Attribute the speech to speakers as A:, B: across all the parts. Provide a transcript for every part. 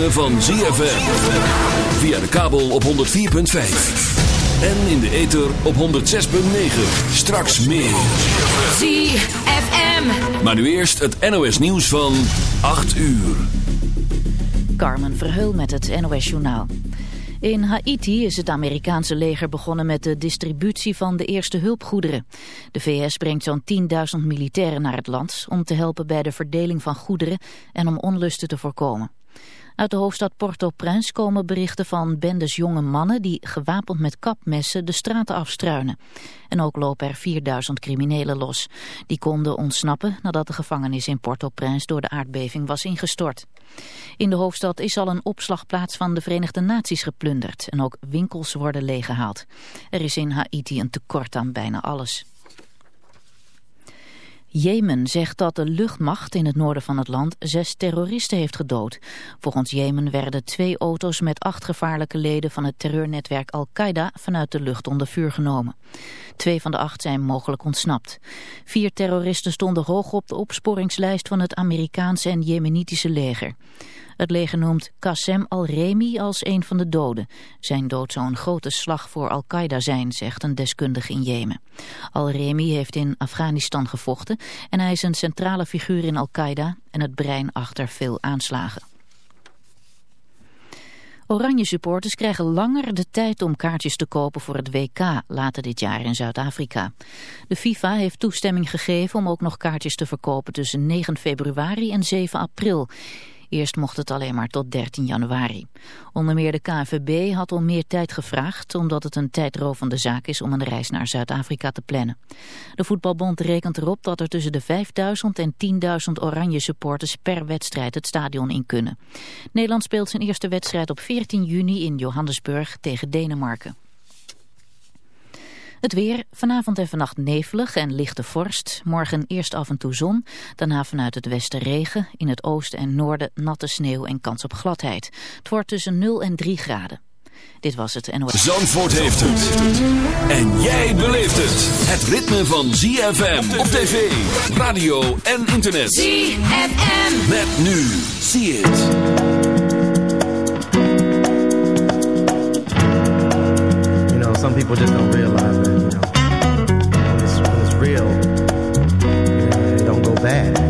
A: ritme van ZFM. Via de kabel op 104.5. En in de ether op 106.9. Straks meer.
B: ZFM.
A: Maar nu eerst het NOS nieuws van 8 uur.
C: Carmen Verheul met het NOS journaal. In Haiti is het Amerikaanse leger begonnen met de distributie van de eerste hulpgoederen. De VS brengt zo'n 10.000 militairen naar het land om te helpen bij de verdeling van goederen en om onlusten te voorkomen. Uit de hoofdstad Port-au-Prince komen berichten van bendes jonge mannen die gewapend met kapmessen de straten afstruinen. En ook lopen er 4000 criminelen los. Die konden ontsnappen nadat de gevangenis in Port-au-Prince door de aardbeving was ingestort. In de hoofdstad is al een opslagplaats van de Verenigde Naties geplunderd en ook winkels worden leeggehaald. Er is in Haiti een tekort aan bijna alles. Jemen zegt dat de luchtmacht in het noorden van het land zes terroristen heeft gedood. Volgens Jemen werden twee auto's met acht gevaarlijke leden van het terreurnetwerk Al-Qaeda vanuit de lucht onder vuur genomen. Twee van de acht zijn mogelijk ontsnapt. Vier terroristen stonden hoog op de opsporingslijst van het Amerikaanse en Jemenitische leger. Het leger noemt Qassem al-Remi als een van de doden. Zijn dood zou een grote slag voor Al-Qaeda zijn, zegt een deskundige in Jemen. Al-Remi heeft in Afghanistan gevochten en hij is een centrale figuur in Al-Qaeda en het brein achter veel aanslagen. Oranje supporters krijgen langer de tijd om kaartjes te kopen voor het WK later dit jaar in Zuid-Afrika. De FIFA heeft toestemming gegeven om ook nog kaartjes te verkopen tussen 9 februari en 7 april. Eerst mocht het alleen maar tot 13 januari. Onder meer de KNVB had om meer tijd gevraagd... omdat het een tijdrovende zaak is om een reis naar Zuid-Afrika te plannen. De voetbalbond rekent erop dat er tussen de 5000 en 10.000 oranje supporters... per wedstrijd het stadion in kunnen. Nederland speelt zijn eerste wedstrijd op 14 juni in Johannesburg tegen Denemarken. Het weer, vanavond en vannacht nevelig en lichte vorst. Morgen eerst af en toe zon, daarna vanuit het westen regen. In het oosten en noorden natte sneeuw en kans op gladheid. Het wordt tussen 0 en 3 graden. Dit was het NOS.
A: Zandvoort heeft het. En jij beleeft het. Het ritme van ZFM op tv, radio en internet.
B: ZFM.
A: Met nu. Zie het.
D: Some people just don't realize that, you know, when it's, when it's real, you know, it don't go bad.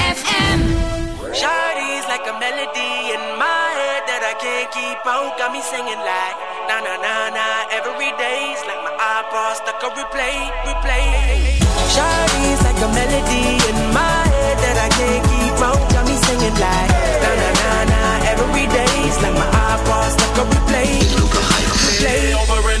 E: Shawty's like a melody in my head that I can't keep out. Got me singing like na na na na every day. Like my iPod stuck on replay, replay. Shawty's like a melody in my head that I can't keep out. Got me singing like na na na na every day. Like my iPod stuck on
F: over and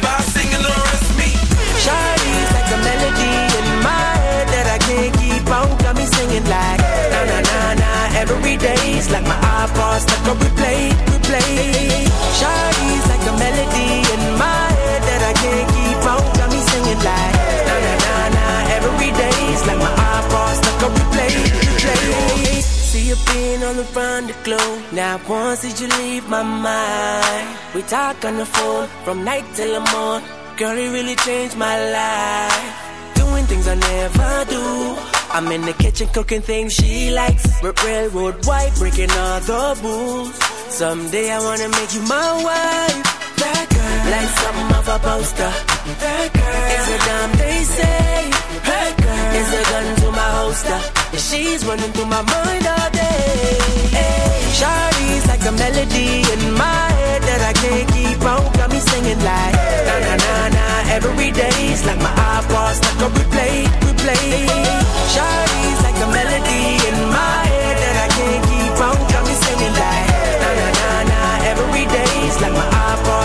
E: day's like my iPod stuck on replay, replay. Shawty's like a melody in my head that I can't keep out. Got me singing like na na na na every day's like my iPod stuck on replay, replay. See you being on the front of glow. Now once did you leave my mind? We talk on the phone from night till the morning. Girl, it really changed my life. Things I never do. I'm in the kitchen cooking things she likes. R- railroad white, breaking all the rules. Someday I wanna make you my wife. That girl, like something off a poster. That girl is a damn they say. That girl is a gun to my holster. She's running through my mind all day. Hey, Shawty's like a melody in my head that I can't keep out. Got me singing like na na na na every day's like my iPod stuck on replay, replay. Shawty's like a melody in my head that I can't keep out. Got me singing like na na na na every day's like my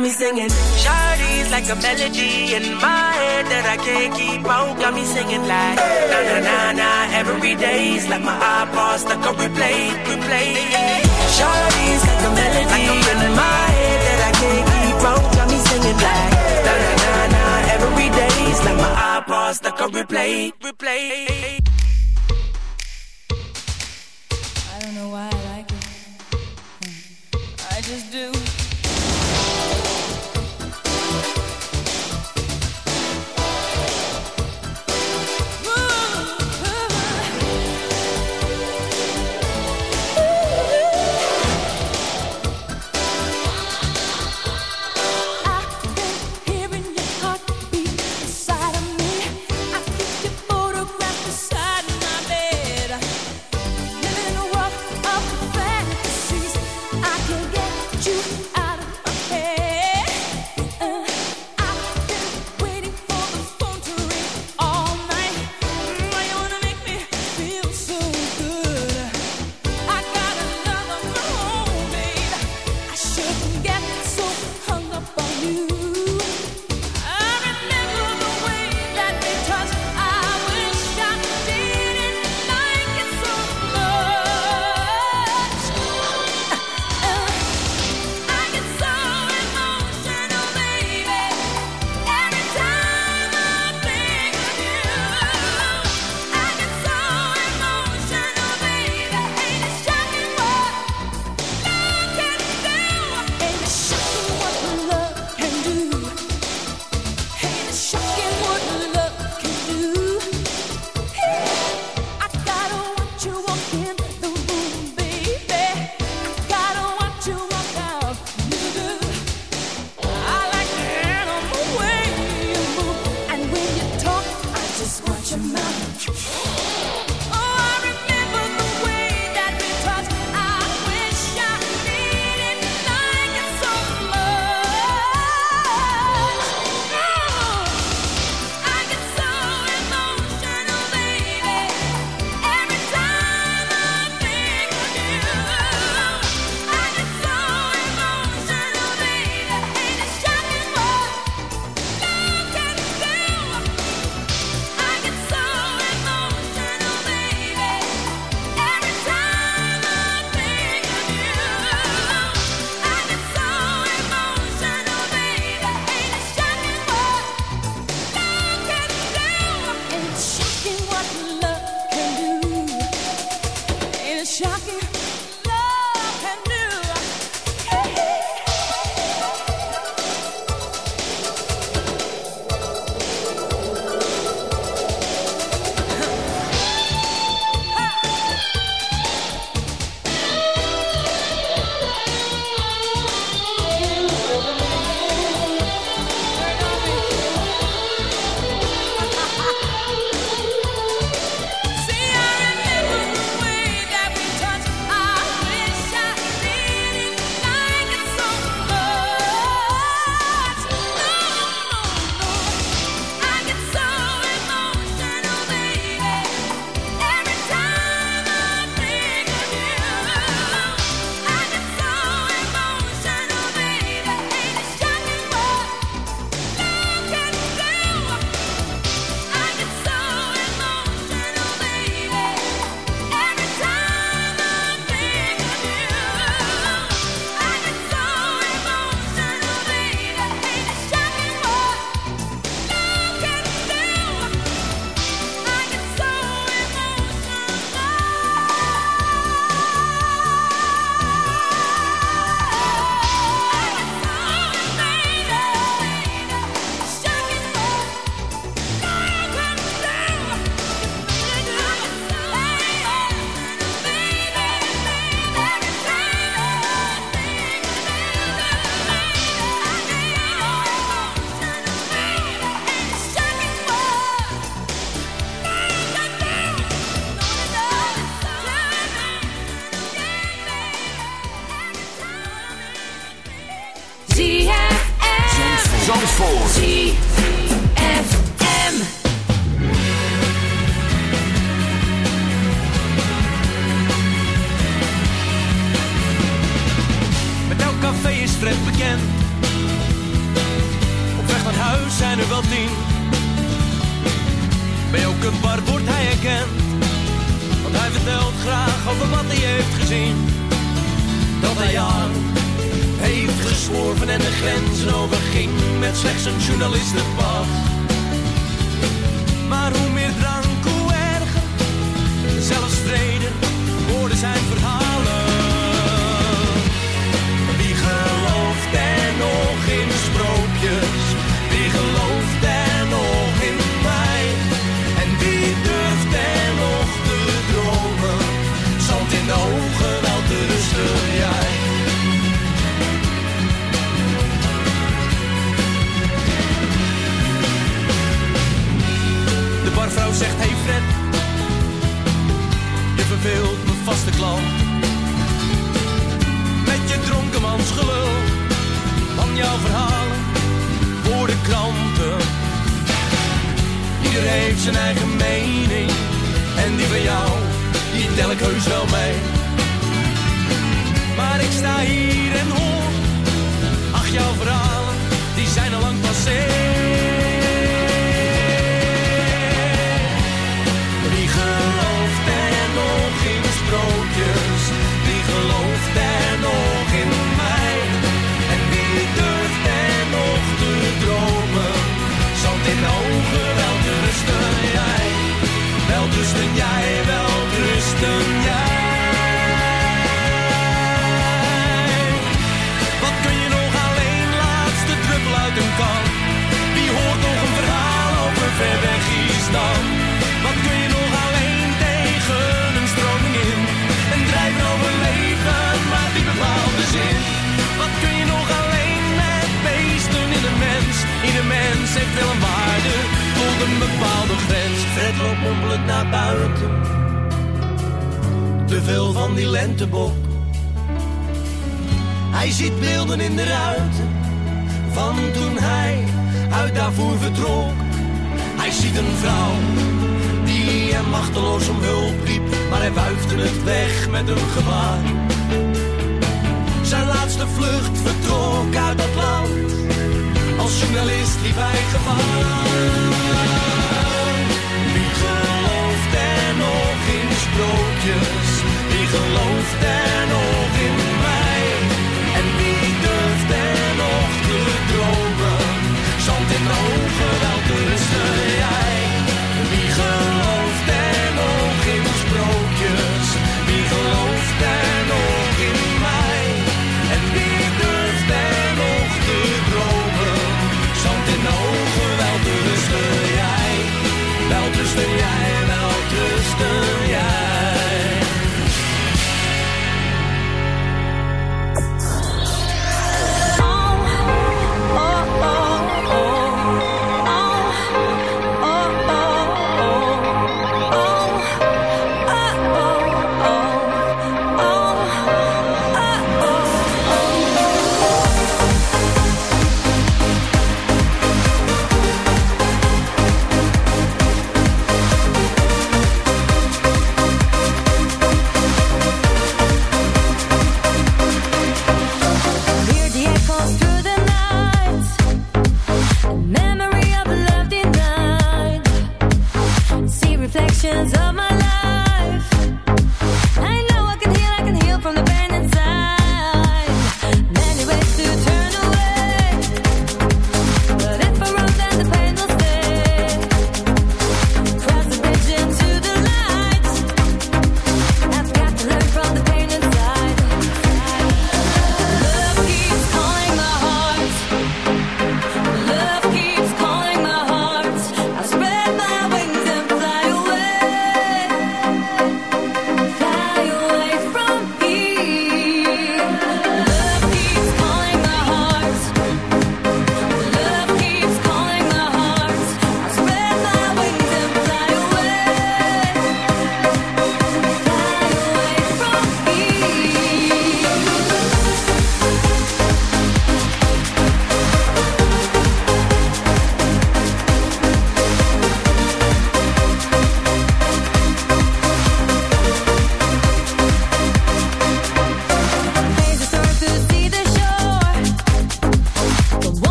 E: got me singing Shawty's like a melody in my head that I can't keep out. Got me singing like na na na na every day's like my iPod stuck on replay, replay. Shawty's like a melody in my head that I can't keep out. Got me singing like na na na na every day's like my iPod stuck on replay, replay.
G: I don't know why I like it. I just do.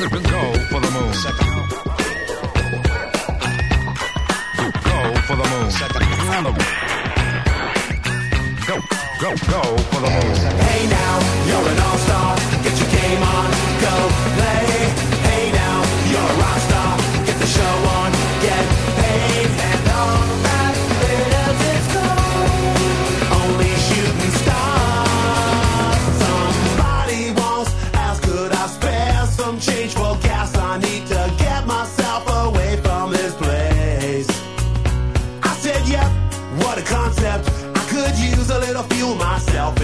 H: Go, for the moon. Go for the moon. Go, go, go for the moon.
I: Hey now, you're an all-star. Get your game on, go play. A little fuel myself,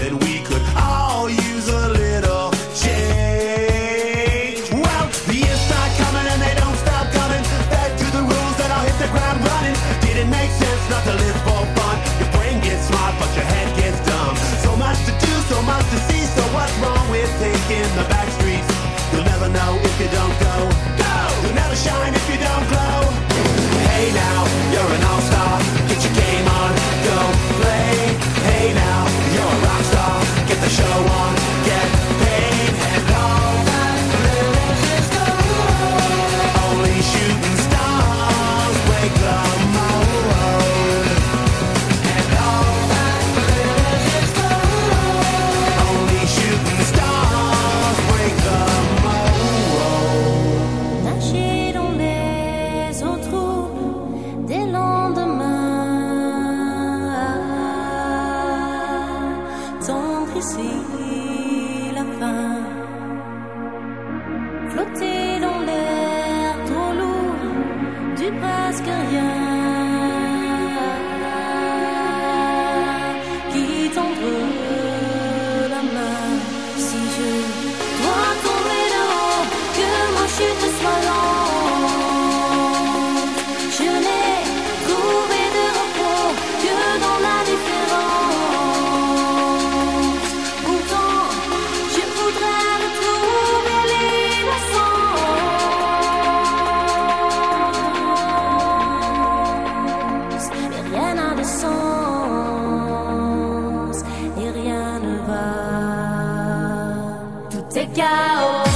I: take out.